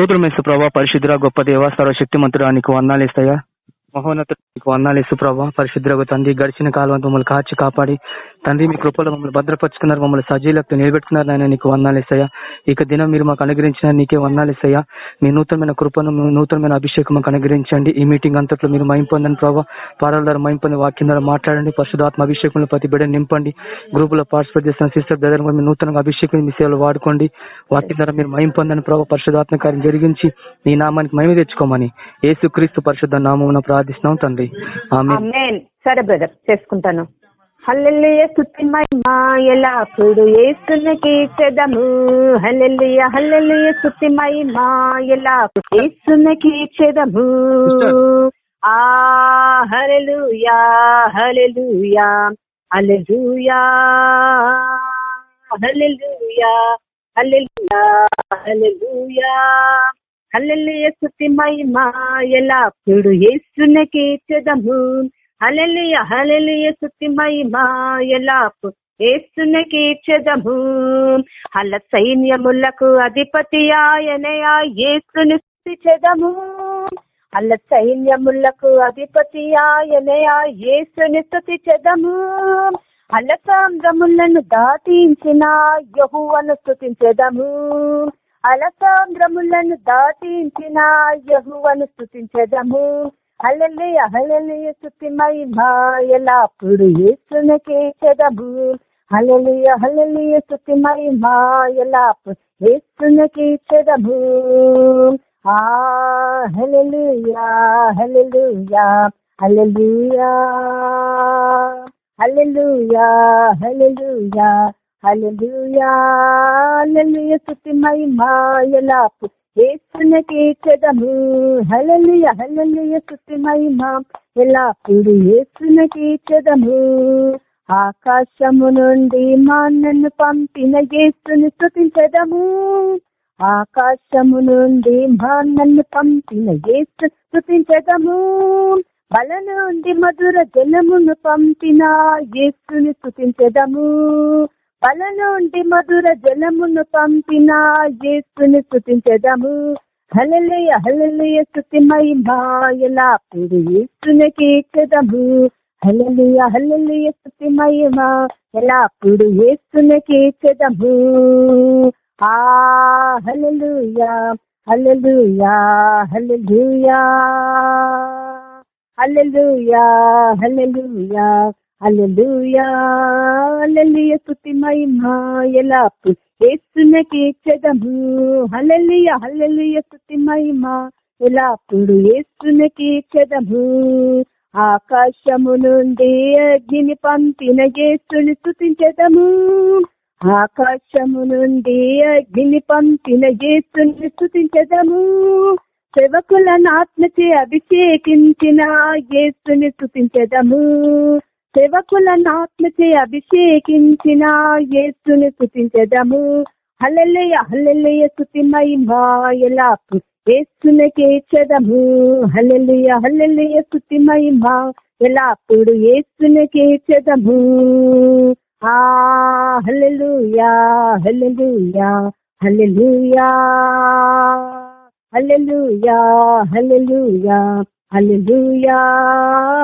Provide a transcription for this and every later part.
స్తోత్రం వేసు ప్రభా పరిశుద్ర గొప్ప దేవ సర్వశక్తిమంతుడా నీకు వందాలు ఇస్తాయా? మహోన్నత వందాలు ఇసు ప్రభా పరిశుద్రగు తండ్రి గడిచిన కాలం మమ్మల్ని కాచి కాపాడి. తండ్రి మీ కృపలో మమ్మల్ని భద్రపరుచుకున్నారు మమ్మల్ని సజీలకు నిలబెట్టుకున్నారు నాయన నీకు వందాలు ఇస్తాయా ఇక దినం మీరు మాకు అనుగ్రహించిన నీకే వందాలు ఇస్తాయా మీ నూతనమైన కృపను నూతనమైన అభిషేకం మాకు అనుగ్రహించండి. ఈ మీటింగ్ అంతట్లో మీరు మైంపొందని ప్రభావ పారాల ద్వారా మైంపొంది వాక్యం ద్వారా మాట్లాడండి. పరిశుధాత్మ అభిషేకంలో ప్రతి బిడ్డ నింపండి. గ్రూప్లో పార్టిసిపేట్ చేసిన సిస్టర్ బ్రదర్ మీ నూతనంగా అభిషేకం మీ సేవలు వాడుకోండి. వాక్యం ద్వారా మీరు మైంపొందని ప్రభావ పరిశుధాత్మ కార్యం జరిగించి మీ నామానికి మహిమ తెచ్చుకోమని యేసుక్రీస్తు పరిశుద్ధ నామం ప్రార్థిస్తున్నాం తండ్రి. సరే బ్రదర్ చేసుకుంటాను. హల్లెలూయ స్తుతి మహిమా ఎల్లప్పుడు యేసునికి ఇచ్చేదము Sister. ఆ హల్లెలూయా హల్లెలూయా హల్లెలూయా హల్లెలూయా హల్లెలూయా హల్లెలూయా. హల్లెలూయ స్థుతి మహిమా ఎలాప్పుడు యేసునికి ఇచ్చేదము హల్లెలూయ హల్లెలూయ స్థుతి మహిమా ఎలాప్పుడు యేసునికి ఇచ్చేదము హల్ల సైన్యములకు అధిపతి ఆయనయా యేసుని స్తుతించెదము అల్ల సైన్యములకు అధిపతి ఆయనయా నిత్తుతి చెదము అల్ల సాంద్రములను దాటించిన యహువను స్థుతించెదము. అలసాంద్రములను దాటించిన యహువను స్థుతించదము అల్లెల్లి హల్లెలూయ స్థుతి మహిమా ఎలాప్పుడు యేసునకే చెదము. హల్లెలూయ హల్లెలూయ స్థుతి మహిమా ఎలాప్పుడు యేసునకే చెదము. ఆ హల్లెలూయా హల్లెలూయా హల్లెలూయా హల్లెలూయా హల్లెలూయా. హల్లెలూయా హల్లెలూయా స్తుతి మహిమా ఎల్లప్పుడు యేసునకే చెదము హల్లెలూయ హల్లెలూయ స్తుతి మహిమా ఎల్లప్పుడు యేసునకే చెదము ఆకాశము నుండి మాన్నను పంపిన యేసుని స్తుతించదము. ఆకాశము నుండి మాన్నను పంపిన యేసు స్తుతించదము. బల నుండి మధుర జలమును పంపిన యేసుని స్తుతించదము. బల నుండి మధుర జలమును పంపిన యేసుని స్థుతించదము హలలేయ హలలేయ స్థుతి మహిమాయలా ఎల్లప్పుడు యేసునికి ఇచ్చదము హలలేయ హల్లెలూయ స్తుతి మహిమా ఎల్లప్పుడు యేసుని కీర్తదము ఆ హల్లెలూయా హల్లెలూయా హల్లెలూయా. హల్లెలూయా హల్లెలూయా. హల్లెలూయా హల్లెలూయా స్తుతి మహిమా ఎల్లప్పుడు యేసునకి ఇచ్చదము హల్లెలూయ హల్లెలూయ స్తుతి మహిమా ఎల్లప్పుడు యేసునకి ఇచ్చదము ఆకాశము నుండి అగ్ని పంపిన యేసుని స్తుతించదము ఆకాశము నుండి అగ్ని పంపిన యేసుని స్తుతించదము సేవకులను ఆత్మచే అభిషేకించిన యేసుని స్తుతించదము సేవకులను ఆత్మచే అభిషేకించిన యేసుని స్థుతించదము. హల్లెలూయ హల్లెలూయ స్థుతి మహిమా ఎల్లప్పుడు యేసునకే చెదము హల్లెలూయ హల్లెలూయ స్థుతి మహిమా ఎల్లప్పుడు యేసునకే చెదము ఆ హల్లెలూయా హల్లెలూయా హల్లెలూయా హల్లెలూయా హల్లెలూయా. హల్లెలూయా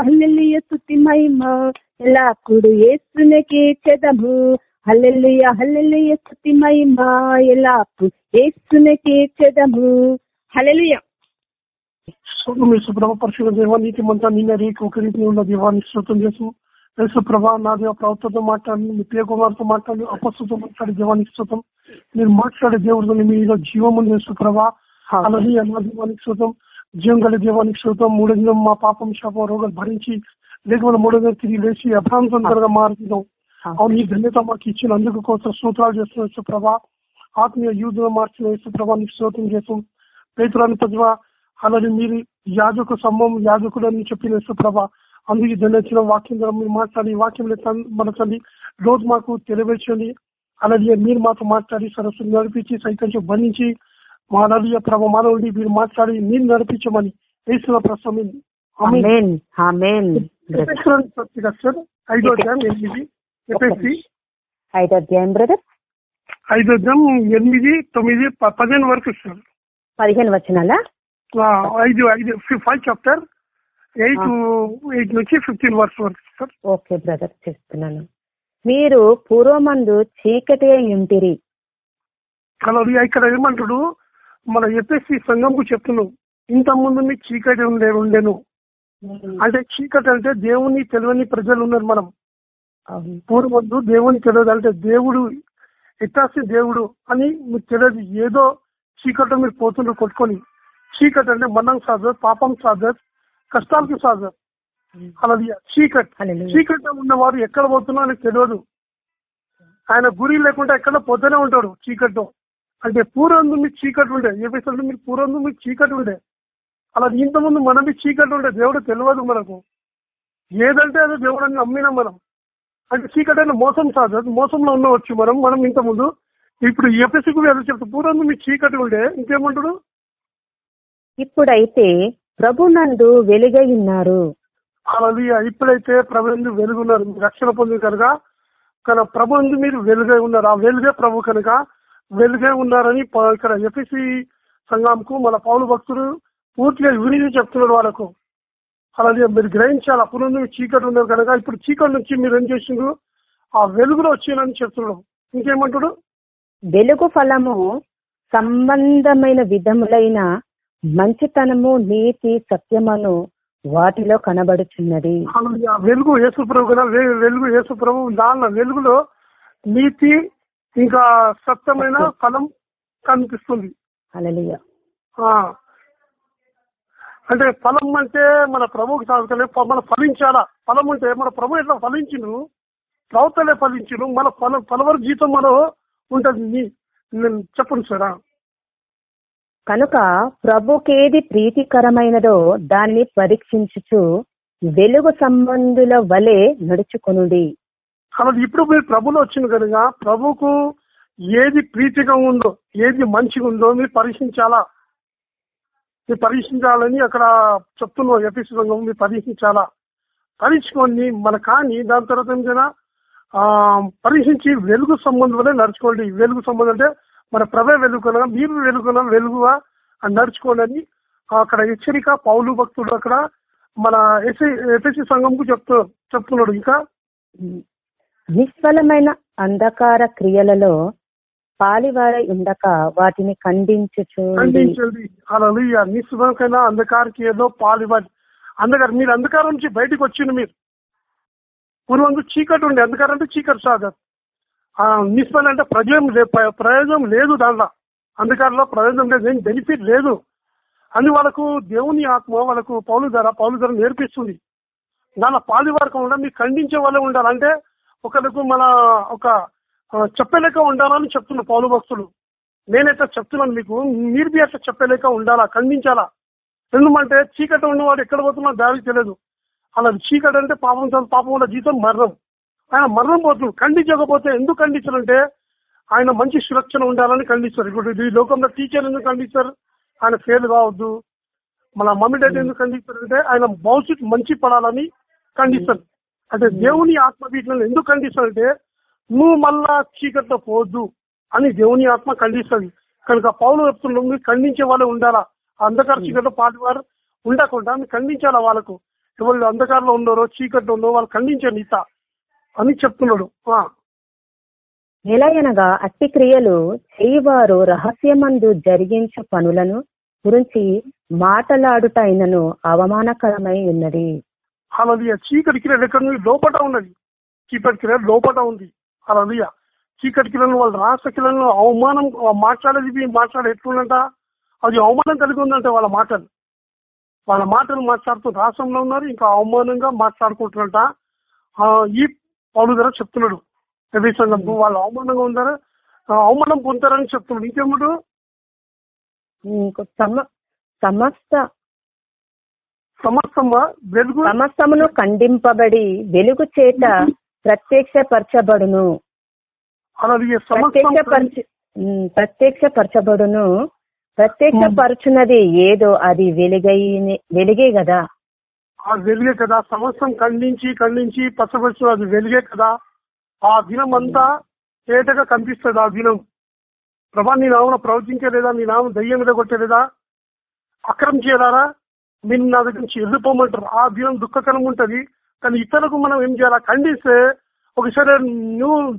హల్లెలూయా స్తుతి మహిమా. ఎల్లప్పుడు యేసునకే చెదము. హల్లెలూయ హల్లెలూయ స్తుతి మహిమా. ఎల్లప్పుడు యేసునకే చెదము. హల్లెలూయా. యేసు ప్రభా పరిశుభ్ర దేవా నీతి మంతా నిన్న రేఖ ఒక రీతి ఉన్న దేవాన్ని స్తోత్రం చేసు యేసు ప్రభా నా దేవ ప్రవక్తతో మాట్లాడి మీ ప్రియ కుమార్తో మాట్లాడి అపస్తుతో మాట్లాడే దేవానికి స్తోత్రం. మీరు మాట్లాడే దేవుడు మీలో జీవం ఉంది యేసు ప్రభా. అలాగే నా దేవానికి స్తోత్రం. జీవం గల దేవానికి స్తోత్రం మూడో దినం మా పాపం శాపం రోగాలు భరించి లేకపోతే మూడో దినం తిరిగి లేచి అభ్రాంతంగా మారుతున్నాం. అవును ఈ ధన్యత మాకు ఇచ్చిన అందుకు కోసం స్తోత్రాలు చేస్తున్న ప్రభా ఆత్మీయ యూదుగా మార్చిన యేసు ప్రభా నీకు స్తోత్రం చేస్తాం. పేతురాని ప్రతిభ అలాగే మీరు యాజకు సమూహం యాజకుడు అని చెప్పిన యేసుప్రభ అందుకే దండించిన వాక్యం ద్వారా మీరు మాట్లాడి వాక్యం మన తల్లి రోజు మాకు తెలియవచ్చండి అలాగే మీరు మాతో మాట్లాడి సరస్సు నడిపించి సైతం బంధించి మా నడియ ప్రభ మానవుడి మీరు మాట్లాడి మీరు నడిపించమని పత్రిక సార్ ఐదో అధ్యాయం ఎనిమిది. ఐదో అధ్యాయం బ్రదర్. ఐదో అధ్యాయం ఎనిమిది తొమ్మిది పదిహేను వరకు సార్. పదిహేను వచనాలా? ఆ, ఐదు ఐదు ఫైవ్ చాప్టర్ ఎయిట్ ఎయిట్ నుంచి ఫిఫ్టీన్ వర్స్ వరకు సార్. ఓకే బ్రదర్ చేస్తున్నాను. మీరు పూర్వమందు చీకటి ఉంటిరి. ఇక్కడ ఏమంటాడు? మన ఎపిఎస్సి సంఘంకు చెప్తున్నావు ఇంత ముందు మీకు చీకటి ఉండే ఉండేను. అంటే చీకటి అంటే దేవుని తెలియని ప్రజలు ఉన్నారు మనం. పూర్వద్దు దేవుని తెలియదు. అంటే దేవుడు ఎట్టాసి దేవుడు అని మీకు తెలియదు. ఏదో చీకటి మీరు పోతున్నారు కొట్టుకొని. చీకటి అంటే మరణం సాధర్ పాపం సాధర్ కష్టాలకి సాధర్ అలా చీకటి. చీకట్లో ఉన్నవారు ఎక్కడ పోతున్నా ఆయనకు తెలియదు. ఆయన గురి లేకుండా ఎక్కడ పోతూనే ఉంటాడు చీకట్లో. అంటే పూర్వందు మీకు చీకటి ఉండే ఏ విషయంలో మీకు పూర్వందు మీకు చీకటి ఉండే. అలా ఇంతకుముందు మనకి చీకటి ఉండే దేవుడు తెలియదు మనకు. ఏదంటే అది దేవుడు అని నమ్మినాం మనం. అంటే చీకటి అంటే మోసం కాదు అది మోసంలో ఉండవచ్చు మనం మనం ఇంతకుముందు. ఇప్పుడు కూడా ఎదురు చెప్తా పూర్వందు మీకు చీకటి ఉండే ఇంకేమంటాడు ఇప్పుడైతే ప్రభునందు వెలుగై ఉన్నారు. అలా ఇప్పుడైతే ప్రభు వెలుగున్నారు. మీరు రక్షణ పొంది కనుక కానీ ప్రభు మీరు వెలుగై ఉన్నారు. ఆ వెలుగే ప్రభు కనుక వెలుగే ఉన్నారని ఇక్కడ ఎఫ్ఎసి సంఘంకు మన పౌలు భక్తులు పూర్తిగా వినియోగం చెప్తున్నాడు వాళ్ళకు. అలాగే మీరు గ్రహించాలి అప్పుడు నుండి చీకటి ఉన్నారు కనుక ఇప్పుడు చీకటి నుంచి మీరు ఏం చేసిండ్రు? ఆ వెలుగులో వచ్చిందని చెప్తున్నాడు ఇంకేమంటాడు? వెలుగు ఫలము సంబంధమైన విధములైన మంచితనము నీతి సత్యమను వాటిలో కనబడుచున్నది. వెలుగు యేసు ప్రభు కదా వెలుగు యేసు ప్రభు దానిలో వెలుగులో నీతి ఇంకా సత్యమైన ఫలం కనిపిస్తుంది. అంటే ఫలం అంటే మన ప్రభువుకి సాగుతలే మన ఫలించాలా? ఫలం అంటే మన ప్రభు ఎట్లా ఫలించును? ప్రవక్తలే ఫలించును మన ఫల ఫలవర జీతం మనం ఉంటది. నేను చెప్పండి సార్. కనుక ప్రభుకేది ప్రీతికరమైనదో దానిని పరీక్షించుచు వెలుగు సంబంధుల వలె నడుచుకొనుడి. కాబట్టి ఇప్పుడు మీరు ప్రభులు వచ్చింది కనుక ప్రభుకు ఏది ప్రీతిగా ఉందో ఏది మంచిగా ఉందో మీరు పరీక్షించాలా? మీరు పరీక్షించాలని అక్కడ చెప్తున్నాం ఎపిసి సంఘం మీరు పరీక్షించాలా? పరీక్షకొని మన కానీ దాని తర్వాత ఏమైనా ఆ పరీక్షించి వెలుగు సంబంధంలో నడుచుకోండి. వెలుగు సంబంధం అంటే మన ప్రభే వెలుగున మీరు వెలుగున వెలుగుగా అని నడుచుకోండి అక్కడ హెచ్చరిక పౌలు భక్తుడు అక్కడ మన ఎస్ఐ ఎపిసి సంఘంకు చెప్తూ చెప్తున్నాడు. ఇంకా నిష్ఫలమైన అంధకార క్రియలలో పాలివారై ఉండక వాటిని ఖండించుచు ఖండించండి. అలా నిస్సుకైనా అంధకారకి ఏదో పాలివ్వాలి అంధకారం మీరు అంధకారం నుంచి బయటకు వచ్చింది మీరు. పూర్వం చీకటి ఉండే. అంధకారం అంటే చీకటి సాగర్. నిస్ఫలం అంటే ప్రయోజనం ప్రయోజనం లేదు దాంట్లో అంధకారంలో ప్రయోజనం లేదు. ఏం బెనిఫిట్ లేదు. అని వాళ్ళకు దేవుని ఆత్మ వాళ్ళకు పౌలు ధర పౌలు ధర నేర్పిస్తుంది. దానిలో పాలివారకం ఉండాలి. మీరు ఖండించే వాళ్ళే ఉండాలి. అంటే ఒకరికి మన ఒక చెప్పలేక ఉండాలని చెప్తున్న పౌలు భక్తులు. నేనైతే చెప్తున్నాను మీకు మీరు బి అట్లా చెప్పలేక ఉండాలా ఖండించాలా? ఎందుకంటే చీకటి ఉన్నవాడు ఎక్కడ పోతున్నా దారి తెలియదు. అలా చీకటి అంటే పాపం చదువు పాపం వల్ల జీతం మరణం. ఆయన మరణం పోతుంది ఖండించకపోతే ఎందుకు ఖండించారంటే ఆయన మంచి సురక్షణ ఉండాలని ఖండిస్తారు. ఇప్పుడు ఈ లోకంలో టీచర్ ఎందుకు ఖండిస్తారు? ఆయన ఫెయిల్ కావద్దు మన మమ్మీ డాడీ ఎందుకు ఖండిస్తారంటే ఆయన భవిష్యత్తు మంచి పడాలని ఖండిస్తారు. అంటే దేవుని ఆత్మ వీటిని ఎందుకు ఖండిస్తారంటే నువ్వు మళ్ళా చీకట్లో పోవద్దు అని దేవుని ఆత్మ ఖండిస్తుంది. కనుక పౌలు చెప్తున్నాడు ఖండించే వాళ్ళు ఉండాలా? అంధకార చీకట్లో పాటివారు ఉండకుండా మీరు ఖండించాలా వాళ్ళకు? ఎవరు అంధకారంలో ఉన్నారో చీకట్లో ఉన్నారో వాళ్ళు ఖండించండి ఇత అని చెప్తున్నాడు. ఎలాగనగా అట్టి క్రియలు చేయవారు రహస్యమందు జరిగించు పనులను గురించి మాటలాడుట అయినను అవమానకరమై ఉన్నది. అలలియ చీకటి కిరణ్ ఎక్కడ ఉంది లోపట ఉన్నది. చీకటి కిరణ్ లోపట ఉంది. అలలియ చీకటి కిరణ్ వాళ్ళ రాష్ట్ర కిరణ్ అవమానం మాట్లాడేది మాట్లాడే ఎట్లుందంట? అది అవమానం కలిగి ఉందంట వాళ్ళ మాటలు. వాళ్ళ మాటలు మాట్లాడుతూ రాష్ట్రంలో ఉన్నారు ఇంకా అవమానంగా మాట్లాడుకుంటున్నట ఈ పౌరు ధర చెప్తున్నాడు. రవి సంఘంకు వాళ్ళు అవమానంగా ఉన్నారా అవమానం పొందుతారని చెప్తున్నాడు. ఇంకేముడు? ఇంకో సమ- సమస్త సమస్తంగా వెలుగు సమస్తమును ఖండింపబడి వెలుగు చేత ప్రత్యక్షపరచబడును. అలాగే ప్రత్యక్షపరచబడును. ప్రత్యక్షపరచున్నది ఏదో అది వెలుగై వెలుగే కదా. ఆ వెలుగే కదా. సమస్తం ఖండించి ఖండించి పచ్చపరచు అది వెలుగే కదా. ఆ దినం అంతా ఏటగా కనిపిస్తుంది ఆ దినం. ప్రభా నీ నామను ప్రవచించలేదా? నీ నామం దయ్యం మీద కొట్టలేదా? అక్రమం చేయలారా? మీరు నా దగ్గర నుంచి వెళ్ళిపోమంటారు. ఆ దినం దుఃఖకరం ఉంటది. కానీ ఇతరులకు మనం ఏం చేయాలా? ఖండిస్తే ఒకసారి నువ్వు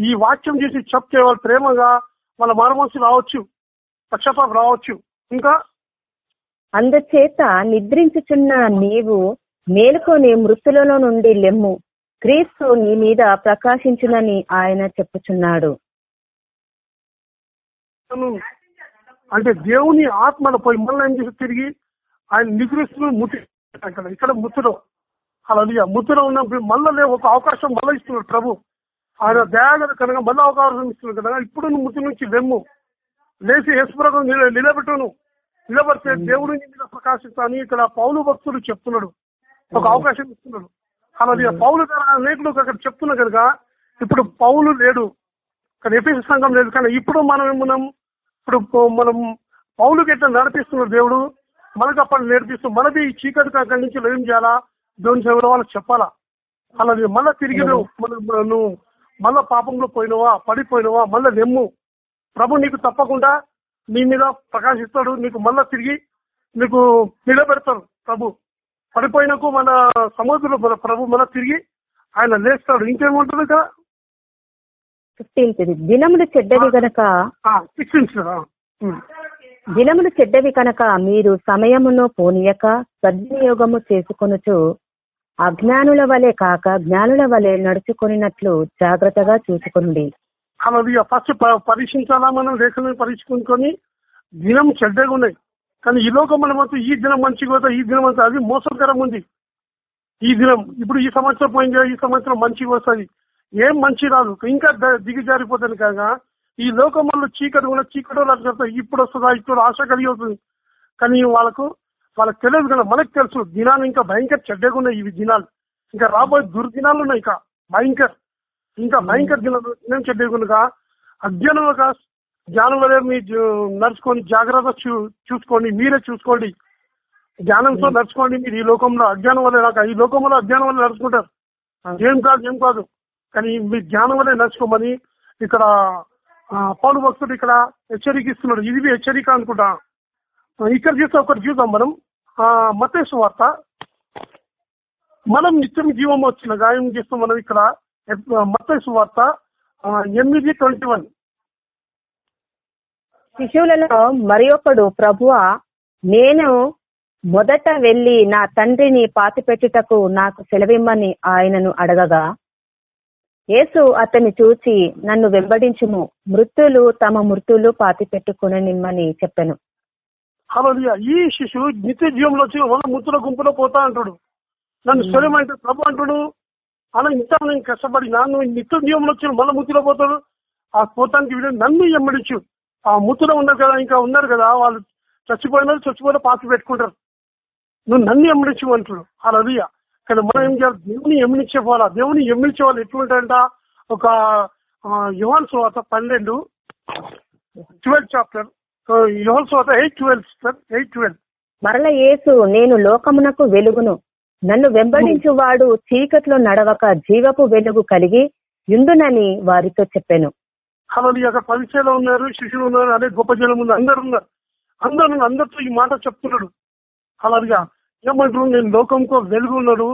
ఈ వాక్యం చేసి చెప్తే వాళ్ళు ప్రేమగా వాళ్ళ మానమోసి రావచ్చు పక్షపాతం రావచ్చు. ఇంకా? అందుచేత నిద్రించుచున్న నీవు మేలుకొని మృతులలో నుండి లెమ్ము. క్రీస్తు నీ మీద ప్రకాశించునని ఆయన చెప్పుచున్నాడు. అంటే దేవుని ఆత్మను పోయి మళ్ళీ ఏం చేసి తిరిగి ఆయన నిద్రిస్తూ ముట్టి అక్కడ ఇక్కడ ముత్తులో అలా ముత్తులో ఉన్నప్పుడు మళ్ళీ ఒక అవకాశం మళ్ళీ ఇస్తున్నాడు ప్రభు. ఆయన దయాగర కనుక మళ్ళీ అవకాశం ఇస్తున్నాడు కనుక ఇప్పుడు నువ్వు ముత్తి నుంచి వెమ్ము. లేచి యశ్వరం నిలబెట్టును. నిలబడితే దేవుడి మీద ప్రకాశిస్తాను. ఇక్కడ పౌలు భక్తుడు చెప్తున్నాడు. ఒక అవకాశం ఇస్తున్నాడు. అలా పౌలు అనేకులు అక్కడ చెప్తున్నా కనుక ఇప్పుడు పౌలు లేడు. కానీ ఎఫీసీ సంఘం లేదు. కానీ ఇప్పుడు మనం మనం ఇప్పుడు మనం పౌలుకి ఎట్లా నడిపిస్తున్నాడు దేవుడు? మనకు అప్పుడు నేర్పిస్తూ మనది ఈ చీకటి అక్కడి నుంచి ఏం చేయాలా? దేవుని సేవలో వాళ్ళకి చెప్పాలా? అలాగే మళ్ళా తిరిగి నువ్వు మళ్ళా పాపంలో పోయినవా? పడిపోయినవా? మళ్ళా వెమ్ము ప్రభు నీకు తప్పకుండా నీ మీద ప్రకాశిస్తాడు. నీకు మళ్ళా తిరిగి నీకు నిలబెడతాడు ప్రభు. పడిపోయినకు మన సముద్రంలో ప్రభు మన తిరిగి ఆయన లేస్తాడు. ఇంకేముంటుంది కదా ఫిఫ్టీన్త్ దినములు చెడ్డవి గనక సిక్స్టీన్త్ దినములు చెడ్డవి కనుక మీరు సమయమును పోనీయక సద్వినియోగము చేసుకొనుచు అజ్ఞానుల వలె కాక జ్ఞానుల వలె నడుచుకున్నట్లు జాగ్రత్తగా చూసుకొనుడి అలాది ఫస్ట్ పరీక్షించాలా మనం లేఖలను పరీక్షించుకొని దినం చెడ్డగా ఉన్నాయి. కానీ ఈ లోకం మనం ఈ దినం మంచిగా పోతే ఈ దినం అంతా అది మోసకరం ఉంది. ఈ దినం ఇప్పుడు ఈ సంవత్సరం పోయింది ఈ సంవత్సరం మంచిగా వస్తుంది ఏం మంచి రాదు. ఇంకా దిగి దిగజారిపోతుంది కాగా ఈ లోకం వల్ల చీకటి ఉన్న చీకటి చెప్తారు ఇప్పుడు వస్తుందా ఇప్పుడు ఆశ కలిగి అవుతుంది కానీ వాళ్ళకు వాళ్ళకి తెలియదు కదా మనకు తెలుసు దినాలు ఇంకా భయంకర చెడ్డగా ఉన్నాయి ఇవి దినాలు. ఇంకా రాబోయే దుర్దినాలు ఉన్నాయి ఇంకా భయంకర. ఇంకా భయంకర దినాలు దినం చెడ్డగా అజ్ఞానంగా జ్ఞానం వల్ల మీ నడుచుకొని జాగ్రత్త చూ- చూసుకోండి మీరే చూసుకోండి. జ్ఞానంతో నడుచుకోండి మీరు ఈ లోకంలో. అజ్ఞానం వల్ల నాకు ఈ లోకంలో అజ్ఞానం వల్ల నడుచుకుంటారు. ఏం కాదు ఏం కాదు. కానీ మీ జ్ఞానం వల్లే నడుచుకోమని ఇక్కడ ఆ, పౌరు భక్తుడు ఇక్కడ హెచ్చరికిస్తున్నాడు ఇది హెచ్చరిక అనుకుంటా. ఇక్కడ చూస్తే ఒకటి చూద్దాం మనం. మతేశ్వ వార్త. మనం నిత్యం జీవం వచ్చిన గాయం చేస్తాం మనం ఇక్కడ మతేశ్వ వార్త ఎనిమిది ట్వంటీ వన్. శిశువులలో మరి ఒకడు ప్రభువ నేను మొదట వెళ్ళి నా తండ్రిని పాతిపెట్టుటకు నాకు సెలవిమ్మని ఆయనను అడగగా యేసు అతన్ని చూచి నన్ను వెంబడించుము. మృతులు తమ మృతులు పాతిపెట్టుకుననిమ్మని చెప్పాను. హల్లెలూయా ఈ శిశువు నిత్య జీవంలో వచ్చి వాళ్ళ ముత్తుల గుంపులో పోతా అంటాడు. నన్ను స్వరం అంటే ప్రభు అంటాడు. అలా ఇంత నేను కష్టపడి నన్ను నిత్య జీవంలో వచ్చి మళ్ళీ ముత్తులో పోతాడు. ఆ పోతానికి వీడు నన్ను ఎమ్మడించు ఆ ముత్తులో ఉన్నారు కదా ఇంకా ఉన్నారు కదా వాళ్ళు చచ్చిపోయిన చచ్చిపోయిన పాతి పెట్టుకుంటారు. నువ్వు నన్ను ఎమ్మడించు అంటాడు. అలా కానీ మనం ఏం చేయాలి? దేవుని ఎమ్మినిచ్చే పోవాలా దేవుని ఎమ్మినిచ్చే వాళ్ళు ఎట్లుంటాయంట ఒక యువన్ సువాత పన్నెండు ట్వెల్త్ చాప్టర్. యువన్ సువాత ఎయిట్ ట్వెల్వ్ ఎయిట్ ట్వెల్వ్. మరల యేసు నేను లోకమునకు వెలుగును. నన్ను వెంబడించువాడు చీకట్లో నడవక జీవపు వెలుగు కలిగి యుందునని వారితో చెప్పాను. అలా అక్కడ పరిచయలో ఉన్నారు శిష్యులు ఉన్నారు అదే గొప్ప జనం ఉంది అందరు ఉన్నారు. అందరూ అందరితో ఈ మాట చెప్తున్నాడు. అలాగా ఏమంటారు? నేను లోకంకో వెలుగు ఉన్నాడు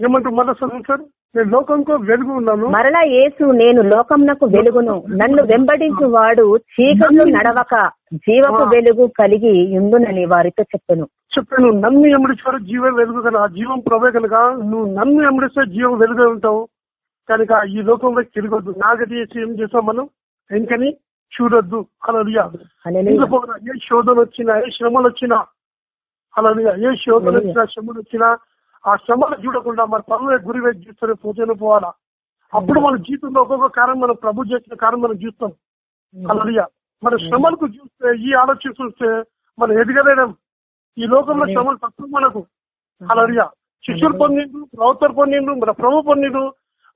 ఏమంటారు? మళ్ళీ చదువు సార్ నేను లోకంకో వెలుగు ఉన్నాను. మరలా యేసు నేను లోకమునకు వెలుగును. నన్ను వెంబడించువాడు చీకట్లో నడవక జీవపు వెలుగు కలిగి యుందునని వారితో చెప్పాను. చెప్పాను నన్ను ఎమ్మడిచారు జీవం వెలుగు కనుక ఆ జీవం ప్రభే కనుక నువ్వు నన్ను ఎమ్మడిస్తే జీవం వెలుగే ఉంటావు. కనుక ఈ లోకంలో తిరగొద్దు. నాగతి చేసి ఏం చేస్తాం మనం? ఎందుకని చూడొద్దు. అలా ఏ శోధన వచ్చినా ఏ శ్రమలు వచ్చినా అలా ఏ శోధన వచ్చినా శ్రమలు వచ్చినా ఆ శ్రమలు చూడకుండా మన పనులు గురి వైపు చూస్తూనే పోతూనే పోవాలా? అప్పుడు మన జీవితంలో ఒక్కొక్క కారణం మనం ప్రభు చేసిన కారణం మనం చూస్తాం. అలా మన శ్రమలకు చూస్తే ఈ ఆలోచన చూస్తే మనం ఎదగలేడం ఈ లోకంలో శ్రమలు తక్కువ మనకు. అలా శిష్యులు పొందిండు ప్రవక్తలు పొందిండు మన ప్రభు పొందిండు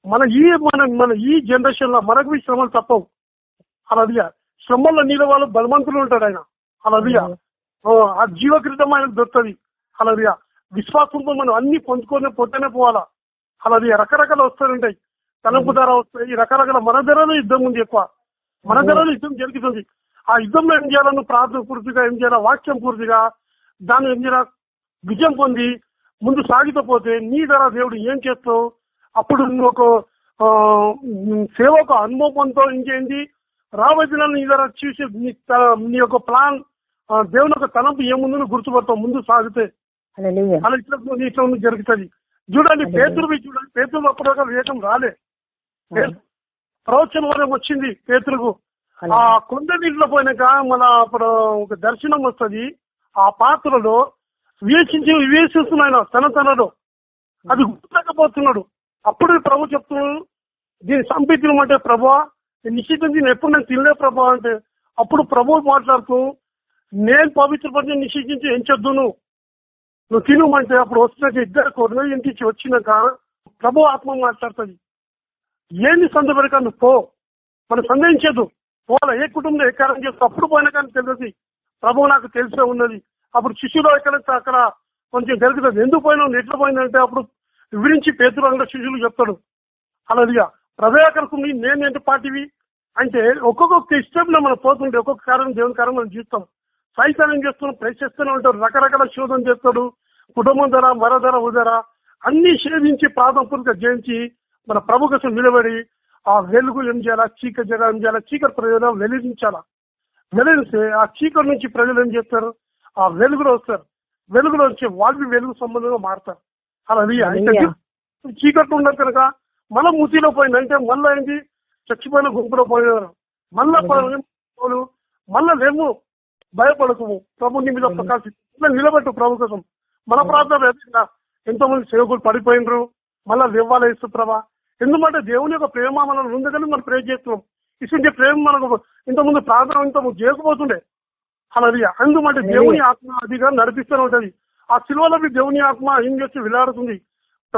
మన ఈ మన మన ఈ జనరేషన్లో మనకు శ్రమలు తప్పవు. అలా శ్రమల్లో నీళ్ళ వాళ్ళు బలవంతులు ఉంటాడు ఆయన. అలా ఆ జీవకృతం ఆయనకు దొరుకుతుంది అలా విశ్వాసంతో మనం అన్ని పొందుకొని పోతేనే పోవాలా? అలా రకరకాల వస్తుంటాయి తలంపు ధర వస్తాయి రకరకాల మన ధరలో యుద్ధం ఉంది ఎక్కువ. మన ధరలో యుద్ధం జరుగుతుంది. ఆ యుద్ధంలో ఏం చేయాలను ప్రార్థన పూర్తిగా ఏం చేయాలా? వాక్యం పూర్తిగా దాన్ని ఏం చేయాలా? విజయం పొంది ముందు సాగితో పోతే నీ ద్వారా దేవుడు ఏం చేస్తావు? అప్పుడు నువ్వు ఒక ఆ, సేవకు అనుభవంతో ఇంకేంది రాబోయే దినాలు నీ ద్వారా చూసి నీ యొక్క ప్లాన్ దేవుని యొక్క తలంపు ఏముందో నువ్వు గుర్తుపడతావు ముందు సాగితే. అలా ఇట్లా జరుగుతుంది. చూడండి. పేతురు చూడండి పేతురు అప్పుడు వేగం రాలే. ప్రవచన వరం వచ్చింది పేతురుకు. ఆ కొండ నీటిలో పోయినాక మన అప్పుడు ఒక దర్శనం వస్తది. ఆ పాత్రలో వివేచించి వివేచిస్తున్నాయన తన తనలో. అది గుర్తులేకపోతున్నాడు అప్పుడు ప్రభు చెప్తున్నాడు దీన్ని సంపించమంటే ప్రభా నిశ్చితం దీన్ని ఎప్పుడు నేను తినలే ప్రభా అంటే అప్పుడు ప్రభు మాట్లాడుతూ నేను పవిత్ర నిశ్చయించి నిషేధించి చదువును నువ్వు తినమంటే అప్పుడు వస్తున్నాక ఇద్దరు కొరగా ఇంటికి వచ్చినాక ప్రభు ఆత్మ మాట్లాడుతుంది. ఏంది సందర్భంగా నువ్వు పో. మనం సందేహించదు పోలే ఏ కుటుంబంలో ఏ కార్యం చేస్తూ అప్పుడు పోయినా కానీ తెలియదు. ప్రభు నాకు తెలిసే ఉన్నది. అప్పుడు శిష్యులు ఎక్కడ అక్కడ కొంచెం జరుగుతుంది. ఎందుకు పోయినా ఎట్లా పోయిందంటే అప్పుడు వివరించి పేదలు అంటే శిష్యులు చెప్తాడు అలాదిగా ప్రభాకరకు నేను ఏంటి పాటివి? అంటే ఒక్కొక్క స్టెప్లో మనం పోతుంటే ఒక్కొక్క కారణం దేవుని కారణం మనం చూస్తాం. సైతానం చేస్తున్నాం ప్రయత్నిస్తూనే ఉంటాడు రకరకాల శోధన చేస్తాడు. కుటుంబం ధర మర ధర ఉదర అన్ని సేవించి ప్రాథమికంగా జయించి మన ప్రభు కోసం నిలబడి ఆ వెలుగు ఏం చేయాలా? చీకటి జగ ఏం చేయాలా? చీకటి ప్రజలు వెలిగించాలా? వెలిగిస్తే ఆ చీకటి నుంచి ప్రజలు ఏం చేస్తారు? ఆ వెలుగులో వస్తారు. వెలుగులో వచ్చి వాళ్ళకి వెలుగు సంబంధంగా మారుతారు. అలా. చీకట్లు ఉండదు కనుక మళ్ళా మూతిలో పోయిందంటే మళ్ళా ఏంటి? చచ్చిపోయిన గుంపులో పోయినారు. మళ్ళా మళ్ళా లేము. భయపడకు ప్రభు నీ మీద ప్రకాశి ఇట్లా నిలబెట్టు ప్రభు కోసం. మన ప్రార్థన ఎంతో మంది సేవకులు పడిపోయినరు. మళ్ళా లేవాల ఇస్తు ప్రభా? ఎందుకంటే దేవుని యొక్క ప్రేమ మనం ఉందని మనం ప్రే చేస్తున్నాం. ఇటువంటి ప్రేమ మనకు ఇంతకుముందు ప్రార్థన ఇంత చేయకపోతుండే అలా అందుమంటే దేవుని ఆత్మ అదిగా నడిపిస్తూనే ఉంటది. ఆ సిలువలో దేవుని ఆత్మ ఏం చేస్తే విలాడుతుంది?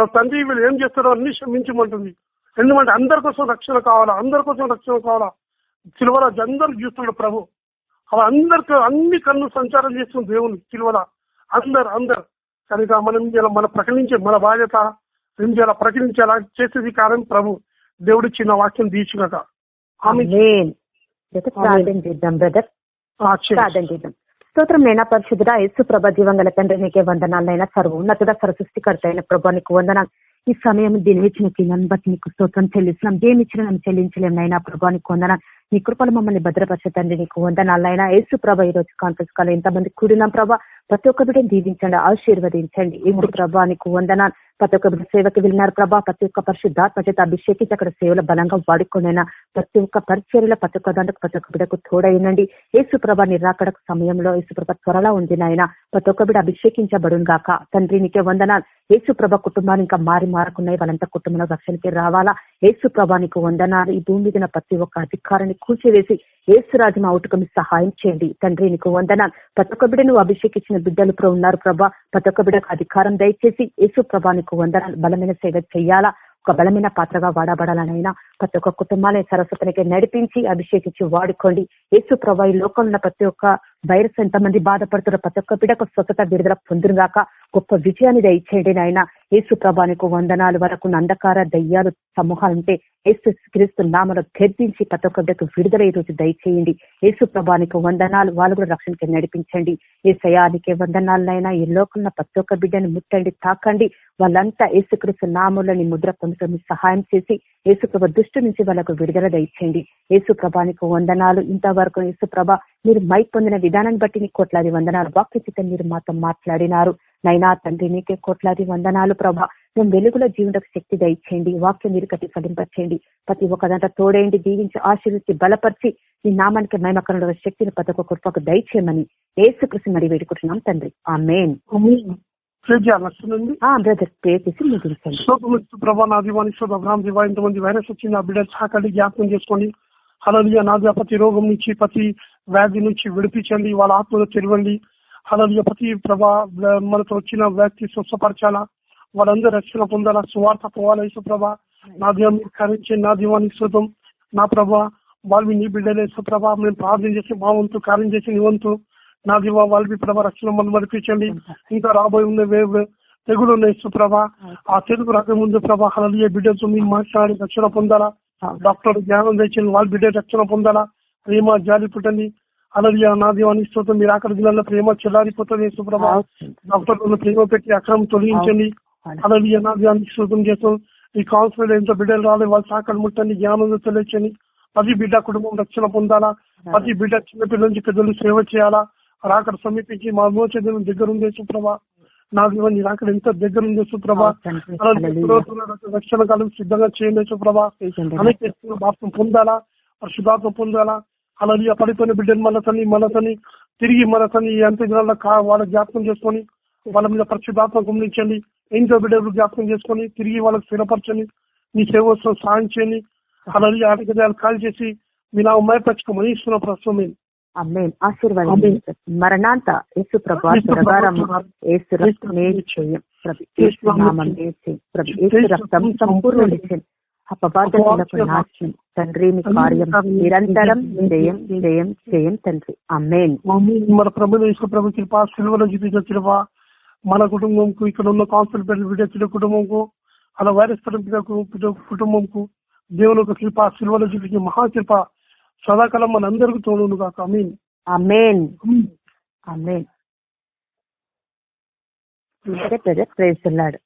తండ్రి వీళ్ళు ఏం చేస్తారో అన్ని క్షమించమంటుంది ఎందుకంటే అందరి కోసం రక్షణ కావాలా? అందరి కోసం రక్షణ కావాలా? సిలువలో అందరు చూస్తున్నాడు ప్రభు. అలా అందరికి అన్ని కన్ను సంచారం చేస్తుంది దేవుని సిలువల అందరు అందరు. కనుక మనం ఇలా మన ప్రకటించే మన బాధ్యత ఏం చేయాలా ప్రకటించేలా చేసేది కారణం ప్రభు దేవుడు చిన్న వాక్యం. అయితే ప్రార్థన చేద్దాం బ్రదర్. ప్రార్థన చేద్దాం. స్తోత్రం నైనా పరిశుద్ధుడా యేసు ప్రభ జీవంగల తండ్రి నీకే వందనాలైనా సర్వోన్నతుడ సర్వసృష్టికర్త అయిన ప్రభా నీకు వందనాలు. ఈ సమయం దీని ఇచ్చిన బట్టి నీకు స్తోత్రం చెల్లిస్తున్నాం. దేని ఇచ్చిన చెల్లించలేం నైనా ప్రభా నీకు వందనాలు. నీ కృపలు మమ్మల్ని భద్రపరిచే తండ్రి నీకు వందనాలైనా యేసు ప్రభ ఈ రోజు కాన్ఫరెన్స్ కాల్ ఎంతమంది కూడినాం ప్రభా. ప్రతి ఒక్క బిడ్డను దీవించండి ఆశీర్వదించండి. ఇప్పుడు ప్రభా నీకు వందనాలు. ప్రతి ఒక్క సేవకి వెళ్ళినారు ప్రభా ప్రతి ఒక్క పరిశుద్ధాత్మ చేత అభిషేకించి అక్కడ సేవలు బలంగా వాడుకోనైనా ప్రతి ఒక్క పరిచర్యలో ప్రతి ఒక్క దాంట్లో ప్రతి ఒక్క బిడకు తోడైనండి. యేసు ప్రభ సమయంలో యేసు త్వరలో ఉంది నాయన ప్రతి ఒక్క బిడ అభిషేకించబడును గాక. తండ్రి నీకే వందనాలు. యేసు ప్రభా కుటుంబాన్ని ఇంకా మారి మారుకున్నాయి. వాళ్ళంతా కుటుంబంలో రక్షణకి రావాలా? యేసు ప్రభా నీకు వందనాలు. ఈ భూమి మీద ప్రతి ఒక్క అధికారాన్ని కూల్చివేసి యేసు రాజు మా ఊటకమి సహాయం చేయండి. తండ్రి నీకు వందనాలు. ప్రతి ఒక్క బిడ్డ నువ్వు అభిషేకించిన బిడ్డలు ఉన్నారు ప్రభా. ప్రతి ఒక్క బిడకు అధికారం దయచేసి యేసు ప్రభాని నీకు వందనాలు బలమైన సేవ చేయాలా? ఒక బలమైన పాత్రగా వాడబడాలనైనా ప్రతి ఒక్క కుటుంబాన్ని సరస్వతినికి నడిపించి అభిషేకించి వాడుకోండి. యేసు ప్రభా ఈ లోకంలో ప్రతి ఒక్క వైరస్ ఎంతమంది బాధపడుతున్న ప్రతి ఒక్క బిడకు స్వచ్ఛత విడుదల పొందురుగాక గొప్ప విజయాన్ని దయచేయండి నాయన. యేసు ప్రభానికి వందనాలు వరకు అంధకార దయ్యాలు సమూహాలుంటే యేసు క్రీస్తు నామను గర్దించి ప్రతి ఒక్క బిడ్డకు విడుదల ఈ రోజు దయచేయండి. యేసు ప్రభానికి వందనాలు వాళ్ళు కూడా రక్షణకి నడిపించండి. ఏ సయానికి వందనాలనైనా ఈ లోకంలో ప్రతి ఒక్క బిడ్డని ముట్టండి తాకండి. వాళ్ళంతా యేసుక్రీస్తు నామంలోని ముద్ర పొందుతుంది సహాయం చేసి యేసుప్రభ దృష్టి నుంచి వాళ్ళకు విడుదల దయచేయండి. యేసు ప్రభానికి వందనాలు. ఇంతవరకు యేసుప్రభ మీరు మై పొందిన విధానాన్ని బట్టి నీకు కోట్లాది వందనాలు. వాక్యచిత మీరు మాతో మాట్లాడినారు. నైనా తండ్రి నీకే కోట్లాది వందనాలు ప్రభ. మేము వెలుగులో జీవులకు శక్తి దయచేయండి. వాక్యం మీరు కట్టి ఫలింపచేయండి ప్రతి ఒక్క దాంట్లో తోడేయండి. దీవించి ఆశీర్వించి బలపరిచి ఈ నామానికి మహిమకరణ శక్తిని ప్రతి ఒక్క కృపకు దయచేయమని ఏసుకృష్ణ మరి వేడుకుంటున్నాం తండ్రి. ఆ మెయిన్ బ్రదర్ పే చేసి ముగించండి. ప్రభా నా శోభ ఇంతమంది వైరస్ వచ్చింది ఆ బిడ్డ సాకండి జ్ఞాపకం చేసుకోండి. హలలియ నాదిగా ప్రతి రోగం నుంచి ప్రతి వ్యాధి నుంచి విడిపించండి వాళ్ళ ఆత్మలో తెరవండి. హలలియ ప్రతి ప్రభా మనతో వచ్చిన వ్యక్తి స్వస్థపరచాలా? వాళ్ళందరూ రక్షణ పొందాలా? సువార్త పోవాలా యేసు నా దీవం కరించి నా దీవానికి శుతం నా ప్రభా వాళ్ళు నీ బిడ్డలు ప్రభా మేము ప్రార్థన చేసి మా వంతు కార్యం చేసి నీ వంతు. నా దివా వాళ్ళవి ప్రభా రక్షణ మనం నడిపించండి ఇంకా రాబోయే ఉన్న వే- తెగులు ఉన్నాయి సుప్రభ ఆ తెలుగు రాకముందు ప్రభా హలలియ బిడ్డతో మీరు మాట్లాడి రక్షణ పొందాలా? డాక్టర్ జ్ఞానం తెచ్చిన వాళ్ళ బిడ్డ రక్షణ పొందాలా? ప్రేమ జాలి పుట్టండి అలలియ నా దీవానికి స్తోత్రం మీరు అక్కడ దినాల్లో ప్రేమ చెల్లారిపోతుంది యేసుప్రభ డాక్టర్లను ప్రేమ పెట్టి అక్రమం తొలగించండి. అలలియ నా స్తోత్రం చేస్తాం ఈ కౌన్సిలర్ ఎంతో బిడ్డలు రాలేదు వాళ్ళు సాకలు ముట్టండి జ్ఞానం తెలియచండి ప్రతి బిడ్డ కుటుంబం రక్షణ పొందాలా? ప్రతి బిడ్డ చిన్నపిల్లల నుంచి పెద్దలు సేవ చేయాలా? రాకడ సమీపించి మా మోచేదం దగ్గర ఉంది సుప్రభ నా దీవా నీ రాకడ ఎంత దగ్గర ఉంది సుప్రభ రక్షణ కాలం సిద్ధంగా చేయండి సుప్రభ అనేక బాప్తం పొందాలా? పరిశుధాత్మ పొందాలా? అలాగే పడిపోయిన బిడ్డను మనతని మనతని తిరిగి దినాల్లో కా- వాళ్ళ జ్ఞాపకం చేసుకొని వాళ్ళ మీద పరిశుధాత్మ గమనించండి. ఎంతో బిడ్డలు జ్ఞాపకం చేసుకొని తిరిగి వాళ్ళకి స్థిరపరచండి. నీ సేవ సాయం చేయండి. అలాగే ఆటగాలు కాల్ చేసి మీ నా ఉమ్మాయపరచుకోమని ఇస్తున్న ప్రస్తుతం అమ్మేన్ ఆశీర్వాదం మరణాంత యేసు ప్రభా త్వరగారం యేసు రక్తం చేయం ప్రభు యేసు నామం చేయం ప్రభు యేసు రక్తం సంపూర్ణ నిత్యం అపవాదములకు నాశనం తండ్రి మీ కార్యం నిరంతరం జయం జయం జయం తండ్రి అమ్మేన్ మన ప్రభు యేసు ప్రభు కృప సిల్వలో చూపించిన కృప మన కుటుంబంకు ఇక్కడ ఉన్న కౌన్సిల్ బిడ్డ కుటుంబంకు అలా వైరస్ తరం కుటుంబంకు దేవుని యొక్క కృప సిల్వలో చూపించిన మహాకృప సదాకాలం మన అందరికి తోడును కాక మీన్ అమ్మేన్ అమ్మేన్ సరే ప్రేస్తున్నాడు